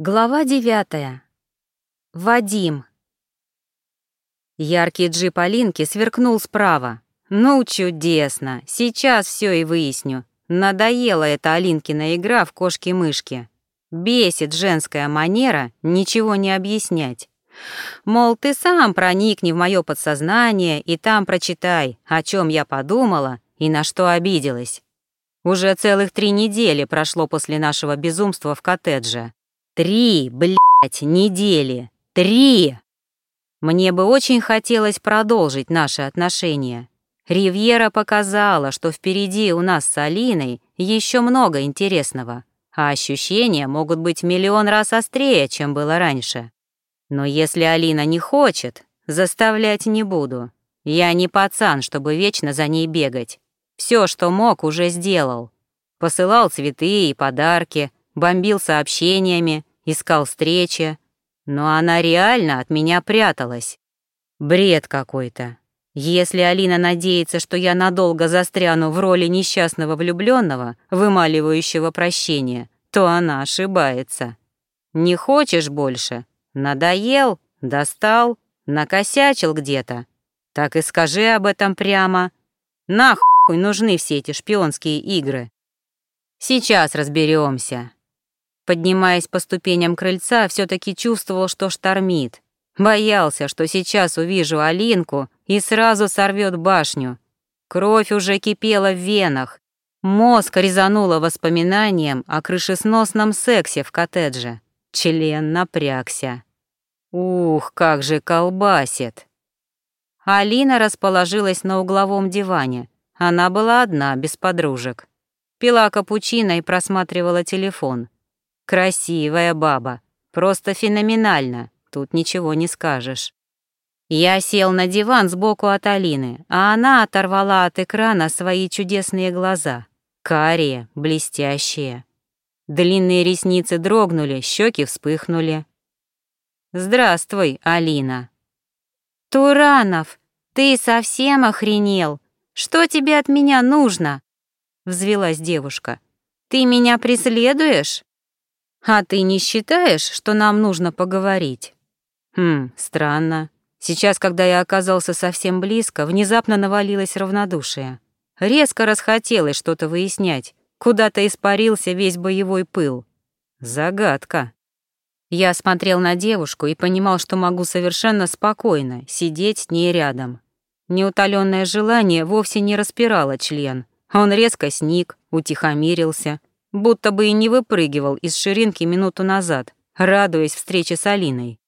Глава девятая. Вадим. Яркий джип Алинки сверкнул справа. Ну, чудесно, сейчас все и выясню. Надоела эта Алинкина игра в кошки-мышки. Бесит женская манера ничего не объяснять. Мол, ты сам проникни в мое подсознание и там прочитай, о чем я подумала и на что обиделась. Уже целых три недели прошло после нашего безумства в коттедже. Три, блядь, недели. Три! Мне бы очень хотелось продолжить наши отношения. Ривьера показала, что впереди у нас с Алиной еще много интересного, а ощущения могут быть миллион раз острее, чем было раньше. Но если Алина не хочет, заставлять не буду. Я не пацан, чтобы вечно за ней бегать. Все, что мог, уже сделал. Посылал цветы и подарки, бомбил сообщениями, искал встречи, но она реально от меня пряталась. Бред какой-то. Если Алина надеется, что я надолго застряну в роли несчастного влюбленного, вымаливающего прощения, то она ошибается. Не хочешь больше? Надоел? Достал? Накосячил где-то? Так и скажи об этом прямо. Нахуй нужны все эти шпионские игры. Сейчас разберемся. Поднимаясь по ступеням крыльца, все таки чувствовал, что штормит. Боялся, что сейчас увижу Алинку и сразу сорвет башню. Кровь уже кипела в венах. Мозг резануло воспоминанием о крышесносном сексе в коттедже. Член напрягся. Ух, как же колбасит. Алина расположилась на угловом диване. Она была одна, без подружек. Пила капучино и просматривала телефон. Красивая баба. Просто феноменально. Тут ничего не скажешь. Я сел на диван сбоку от Алины, а она оторвала от экрана свои чудесные глаза. Карие, блестящие. Длинные ресницы дрогнули, щеки вспыхнули. «Здравствуй, Алина». «Туранов, ты совсем охренел? Что тебе от меня нужно?» Взвелась девушка. «Ты меня преследуешь?» «А ты не считаешь, что нам нужно поговорить?» «Хм, странно. Сейчас, когда я оказался совсем близко, внезапно навалилось равнодушие. Резко расхотелось что-то выяснять. Куда-то испарился весь боевой пыл. Загадка. Я смотрел на девушку и понимал, что могу совершенно спокойно сидеть с ней рядом. Неутоленное желание вовсе не распирало член. Он резко сник, утихомирился, будто бы и не выпрыгивал из ширинки минуту назад, радуясь встрече с Алиной.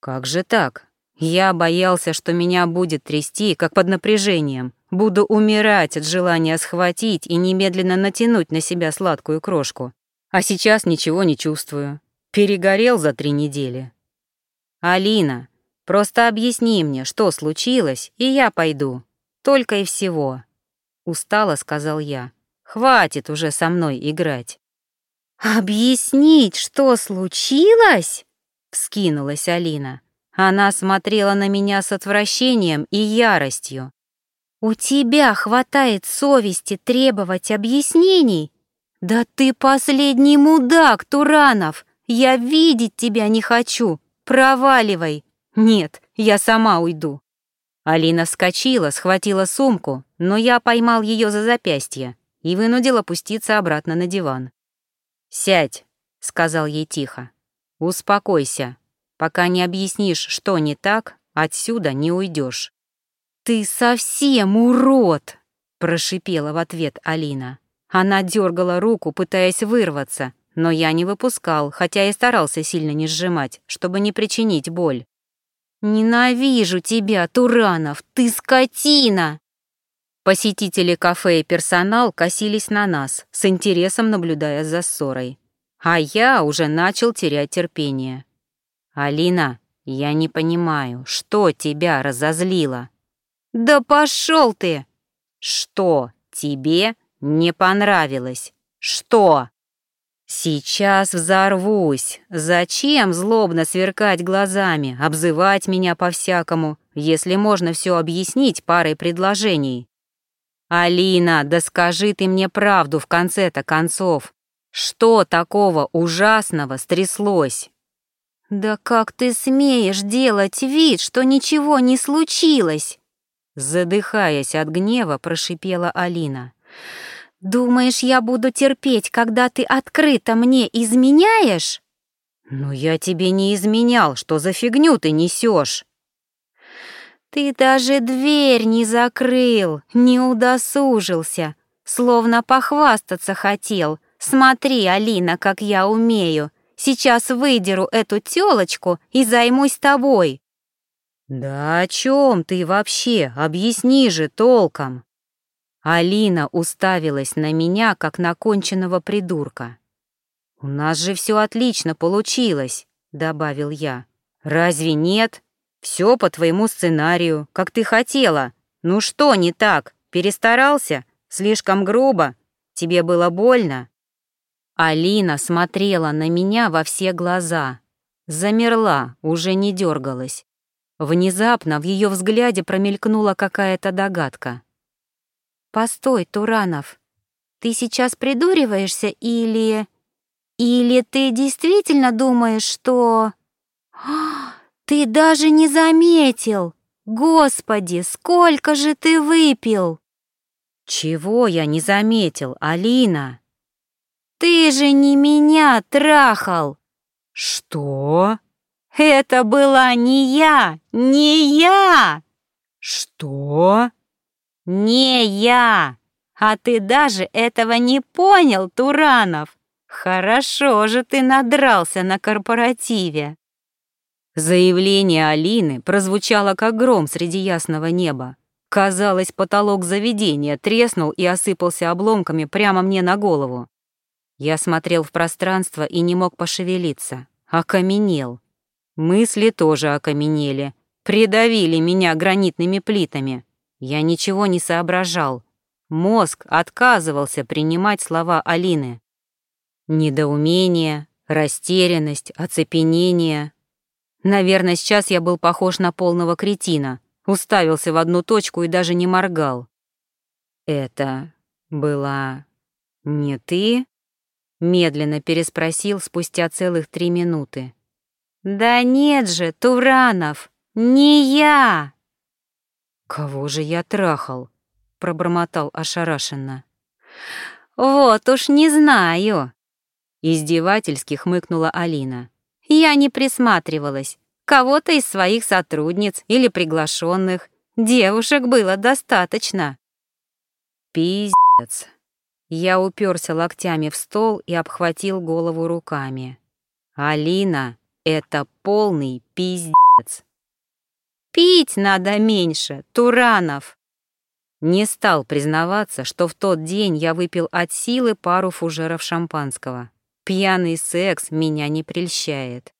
Как же так? Я боялся, что меня будет трясти, как под напряжением, буду умирать от желания схватить и немедленно натянуть на себя сладкую крошку. А сейчас ничего не чувствую. Перегорел за три недели. Алина, просто объясни мне, что случилось, и я пойду. Только и всего. Устало сказал я. Хватит уже со мной играть. «Объяснить, что случилось?» — вскинулась Алина. Она смотрела на меня с отвращением и яростью. «У тебя хватает совести требовать объяснений? Да ты последний мудак, Туранов! Я видеть тебя не хочу! Проваливай! Нет, я сама уйду!» Алина вскочила, схватила сумку, но я поймал ее за запястье и вынудил опуститься обратно на диван. «Сядь», — сказал ей тихо. «Успокойся. Пока не объяснишь, что не так, отсюда не уйдешь. «Ты совсем урод!» — прошипела в ответ Алина. Она дергала руку, пытаясь вырваться, но я не выпускал, хотя и старался сильно не сжимать, чтобы не причинить боль. «Ненавижу тебя, Туранов! Ты скотина!» Посетители кафе и персонал косились на нас, с интересом наблюдая за ссорой. А я уже начал терять терпение. «Алина, я не понимаю, что тебя разозлило?» «Да пошел ты!» «Что тебе не понравилось? Что?» «Сейчас взорвусь. Зачем злобно сверкать глазами, обзывать меня по-всякому, если можно все объяснить парой предложений?» «Алина, да скажи ты мне правду в конце-то концов. Что такого ужасного стряслось? «Да как ты смеешь делать вид, что ничего не случилось?» Задыхаясь от гнева, прошипела Алина. «Думаешь, я буду терпеть, когда ты открыто мне изменяешь?» «Но я тебе не изменял, что за фигню ты несешь?» «Ты даже дверь не закрыл, не удосужился, словно похвастаться хотел. Смотри, Алина, как я умею. Сейчас выдеру эту тёлочку и займусь тобой». «Да о чем ты вообще? Объясни же толком!» Алина уставилась на меня, как на конченного придурка. «У нас же все отлично получилось», — добавил я. «Разве нет? Все по твоему сценарию, как ты хотела. Ну что не так? Перестарался? Слишком грубо? Тебе было больно?» Алина смотрела на меня во все глаза. Замерла, уже не дергалась. Внезапно в ее взгляде промелькнула какая-то догадка. «Постой, Туранов, ты сейчас придуриваешься или... Или ты действительно думаешь, что... Ты даже не заметил! Господи, сколько же ты выпил!» «Чего я не заметил, Алина?» Ты же не меня трахал!» «Что?» «Это была не я! Не я!» «Что?» «Не я! А ты даже этого не понял, Туранов! Хорошо же ты надрался на корпоративе!» Заявление Алины прозвучало как гром среди ясного неба. Казалось, потолок заведения треснул и осыпался обломками прямо мне на голову. Я смотрел в пространство и не мог пошевелиться. Окаменел. Мысли тоже окаменели. Придавили меня гранитными плитами. Я ничего не соображал. Мозг отказывался принимать слова Алины. Недоумение, растерянность, оцепенение. Наверное, сейчас я был похож на полного кретина. Уставился в одну точку и даже не моргал. «Это была не ты?» Медленно переспросил спустя целых три минуты. «Да нет же, Туранов, не я!» «Кого же я трахал?» — пробормотал ошарашенно. «Вот уж не знаю!» Издевательски хмыкнула Алина. «Я не присматривалась. Кого-то из своих сотрудниц или приглашенных. Девушек было достаточно». «Пиздец!» Я уперся локтями в стол и обхватил голову руками. «Алина, это полный пиздец!» «Пить надо меньше, Туранов!» Не стал признаваться, что в тот день я выпил от силы пару фужеров шампанского. Пьяный секс меня не прельщает.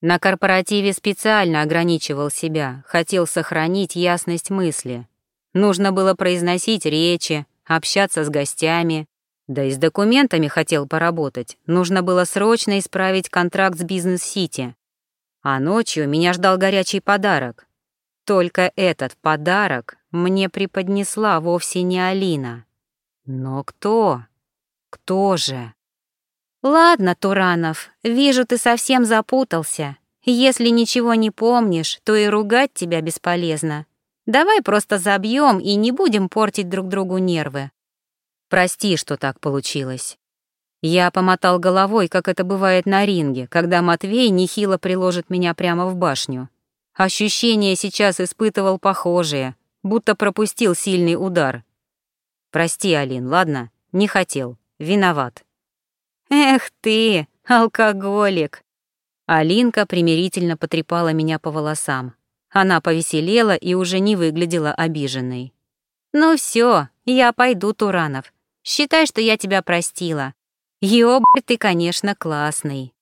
На корпоративе специально ограничивал себя, хотел сохранить ясность мысли. Нужно было произносить речи, общаться с гостями. Да и с документами хотел поработать. Нужно было срочно исправить контракт с Бизнес-Сити. А ночью меня ждал горячий подарок. Только этот подарок мне преподнесла вовсе не Алина. Но кто? Кто же? Ладно, Туранов, вижу, ты совсем запутался. Если ничего не помнишь, то и ругать тебя бесполезно. Давай просто забьем и не будем портить друг другу нервы. Прости, что так получилось. Я помотал головой, как это бывает на ринге, когда Матвей нехило приложит меня прямо в башню. Ощущения сейчас испытывал похожие, будто пропустил сильный удар. Прости, Алин, ладно? Не хотел. Виноват. Эх ты, алкоголик. Алинка примирительно потрепала меня по волосам. Она повеселела и уже не выглядела обиженной. «Ну все, я пойду, Туранов. Считай, что я тебя простила. Ёбарь ты, конечно, классный».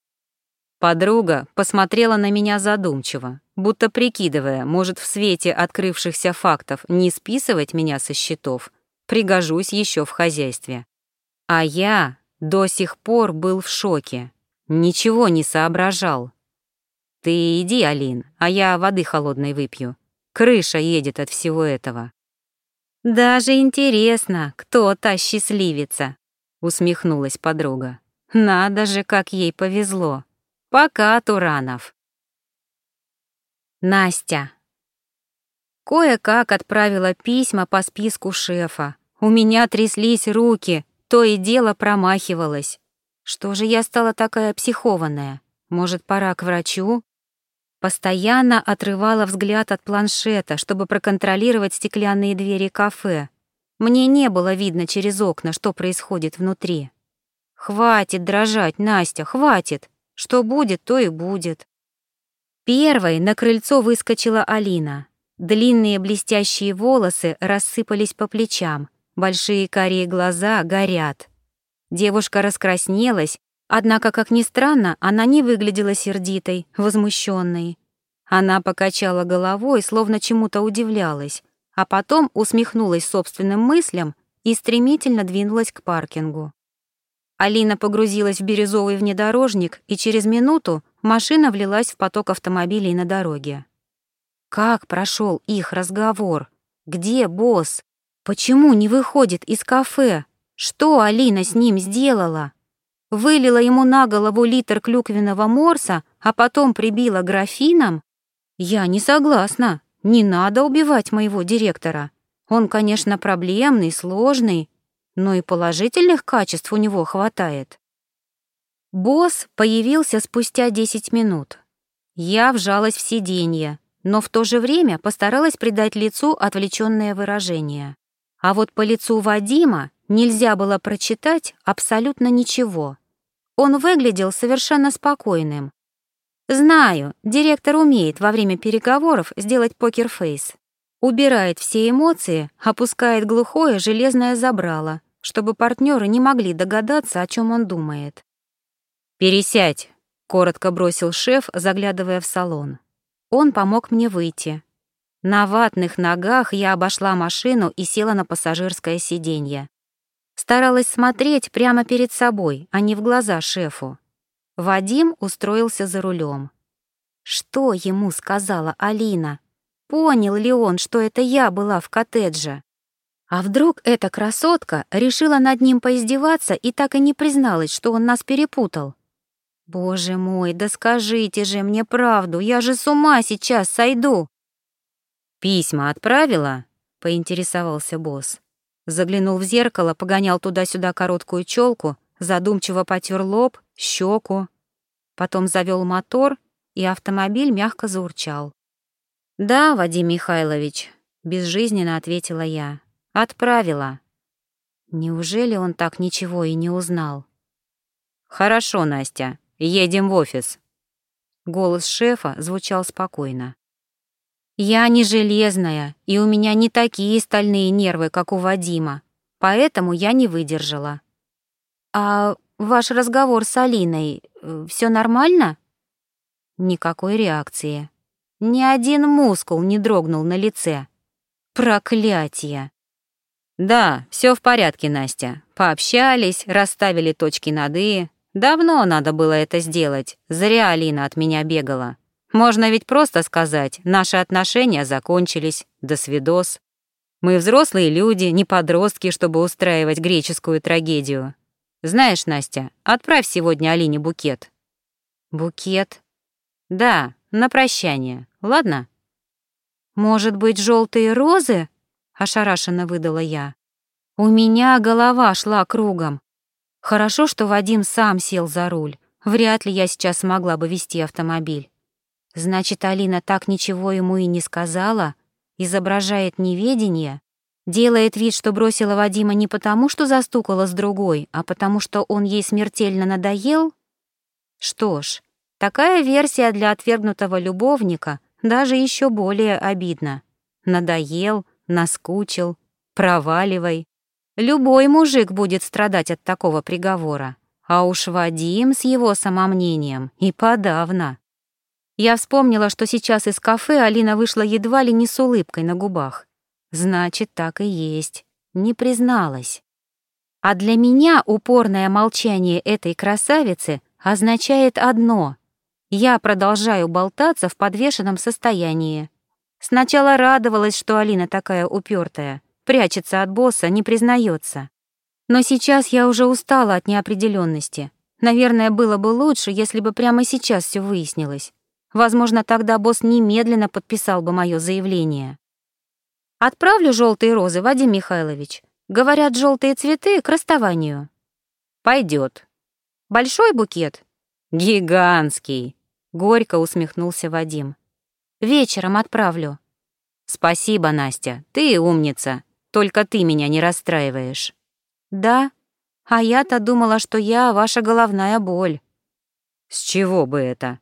Подруга посмотрела на меня задумчиво, будто прикидывая, может, в свете открывшихся фактов не списывать меня со счетов, пригожусь еще в хозяйстве. А я до сих пор был в шоке, ничего не соображал. Ты иди, Алин, а я воды холодной выпью. Крыша едет от всего этого. Даже интересно, кто та счастливица, усмехнулась подруга. Надо же, как ей повезло. Пока, Туранов. Настя. Кое-как отправила письма по списку шефа. У меня тряслись руки, то и дело промахивалось. Что же я стала такая психованная? Может, пора к врачу? Постоянно отрывала взгляд от планшета, чтобы проконтролировать стеклянные двери кафе. Мне не было видно через окна, что происходит внутри. Хватит дрожать, Настя, хватит. Что будет, то и будет. Первой на крыльцо выскочила Алина. Длинные блестящие волосы рассыпались по плечам, большие карие глаза горят. Девушка раскраснелась, однако, как ни странно, она не выглядела сердитой, возмущенной. Она покачала головой, словно чему-то удивлялась, а потом усмехнулась собственным мыслям и стремительно двинулась к паркингу. Алина погрузилась в бирюзовый внедорожник, и через минуту машина влилась в поток автомобилей на дороге. Как прошел их разговор? Где босс? Почему не выходит из кафе? Что Алина с ним сделала? Вылила ему на голову литр клюквенного морса, а потом прибила графином? Я не согласна. Не надо убивать моего директора. Он, конечно, проблемный, сложный, но и положительных качеств у него хватает. Босс появился спустя 10 минут. Я вжалась в сиденье, но в то же время постаралась придать лицу отвлеченное выражение. А вот по лицу Вадима нельзя было прочитать абсолютно ничего. Он выглядел совершенно спокойным. Знаю, директор умеет во время переговоров сделать покерфейс. Убирает все эмоции, опускает глухое железное забрало, чтобы партнеры не могли догадаться, о чем он думает. «Пересядь», — коротко бросил шеф, заглядывая в салон. Он помог мне выйти. На ватных ногах я обошла машину и села на пассажирское сиденье. Старалась смотреть прямо перед собой, а не в глаза шефу. Вадим устроился за рулем. Что ему сказала Алина? Понял ли он, что это я была в коттедже? А вдруг эта красотка решила над ним поиздеваться и так и не призналась, что он нас перепутал? Боже мой, да скажите же мне правду, я же с ума сейчас сойду. Письма отправила? поинтересовался босс. Заглянул в зеркало, погонял туда-сюда короткую челку, задумчиво потер лоб, щеку. Потом завел мотор, и автомобиль мягко заурчал. «Да, Вадим Михайлович», — безжизненно ответила я. «Отправила». Неужели он так ничего и не узнал? «Хорошо, Настя, едем в офис». Голос шефа звучал спокойно. «Я не железная, и у меня не такие стальные нервы, как у Вадима, поэтому я не выдержала». «А ваш разговор с Алиной, э, все нормально?» Никакой реакции. Ни один мускул не дрогнул на лице. Проклятие! «Да, все в порядке, Настя. Пообщались, расставили точки над «и». Давно надо было это сделать. Зря Алина от меня бегала. Можно ведь просто сказать, наши отношения закончились, до свидос. Мы взрослые люди, не подростки, чтобы устраивать греческую трагедию. Знаешь, Настя, отправь сегодня Алине букет». «Букет?» «Да, на прощание, ладно?» «Может быть, желтые розы?» ошарашенно выдала я. У меня голова шла кругом. Хорошо, что Вадим сам сел за руль. Вряд ли я сейчас смогла бы вести автомобиль. Значит, Алина так ничего ему и не сказала, изображает неведение, делает вид, что бросила Вадима не потому, что застукала с другой, а потому что он ей смертельно надоел? Что ж, такая версия для отвергнутого любовника даже еще более обидна. Надоел — наскучил, проваливай. Любой мужик будет страдать от такого приговора, а уж Вадим с его самомнением и подавно. Я вспомнила, что сейчас из кафе Алина вышла едва ли не с улыбкой на губах. Значит, так и есть. Не призналась. А для меня упорное молчание этой красавицы означает одно — я продолжаю болтаться в подвешенном состоянии. Сначала радовалась, что Алина такая упертая, прячется от босса, не признается. Но сейчас я уже устала от неопределенности. Наверное, было бы лучше, если бы прямо сейчас все выяснилось. Возможно, тогда босс немедленно подписал бы мое заявление. Отправлю желтые розы, Вадим Михайлович. Говорят, желтые цветы к расставанию. Пойдет. Большой букет? Гигантский. Горько усмехнулся Вадим. Вечером отправлю. Спасибо, Настя, ты умница. Только ты меня не расстраиваешь. Да? А я-то думала, что я ваша головная боль. С чего бы это?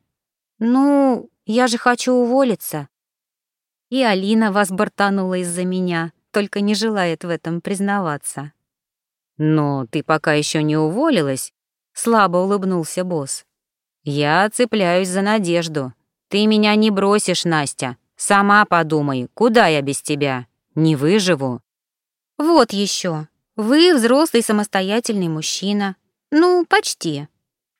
Ну, я же хочу уволиться. И Алина вас бортанула из-за меня, только не желает в этом признаваться. Но ты пока еще не уволилась, слабо улыбнулся босс. Я цепляюсь за надежду. Ты меня не бросишь, Настя. Сама подумай, куда я без тебя? Не выживу. Вот еще. Вы взрослый самостоятельный мужчина. Ну, почти.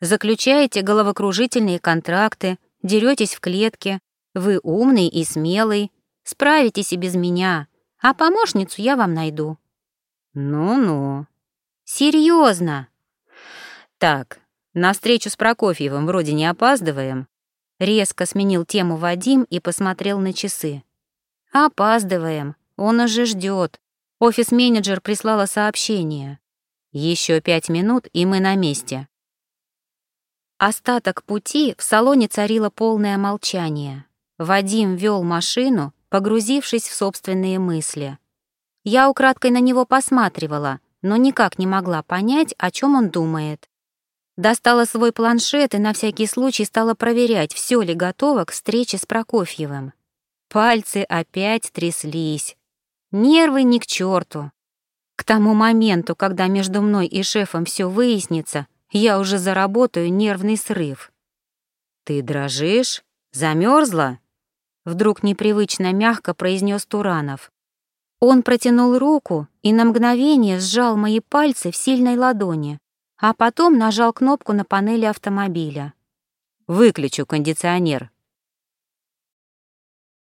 Заключаете головокружительные контракты, деретесь в клетке. Вы умный и смелый. Справитесь и без меня. А помощницу я вам найду. Ну-ну. Серьезно. Так, на встречу с Прокофьевым вроде не опаздываем. Резко сменил тему Вадим и посмотрел на часы. Опаздываем. Он уже ждет. Офис-менеджер прислала сообщение. Еще пять минут, и мы на месте. Остаток пути в салоне царило полное молчание. Вадим вел машину, погрузившись в собственные мысли. Я украдкой на него посматривала, но никак не могла понять, о чем он думает. Достала свой планшет и на всякий случай стала проверять, все ли готово к встрече с Прокофьевым. Пальцы опять тряслись. Нервы ни к черту. К тому моменту, когда между мной и шефом все выяснится, я уже заработаю нервный срыв. «Ты дрожишь? Замерзла? Вдруг непривычно мягко произнес Туранов. Он протянул руку и на мгновение сжал мои пальцы в сильной ладони, а потом нажал кнопку на панели автомобиля. «Выключу кондиционер.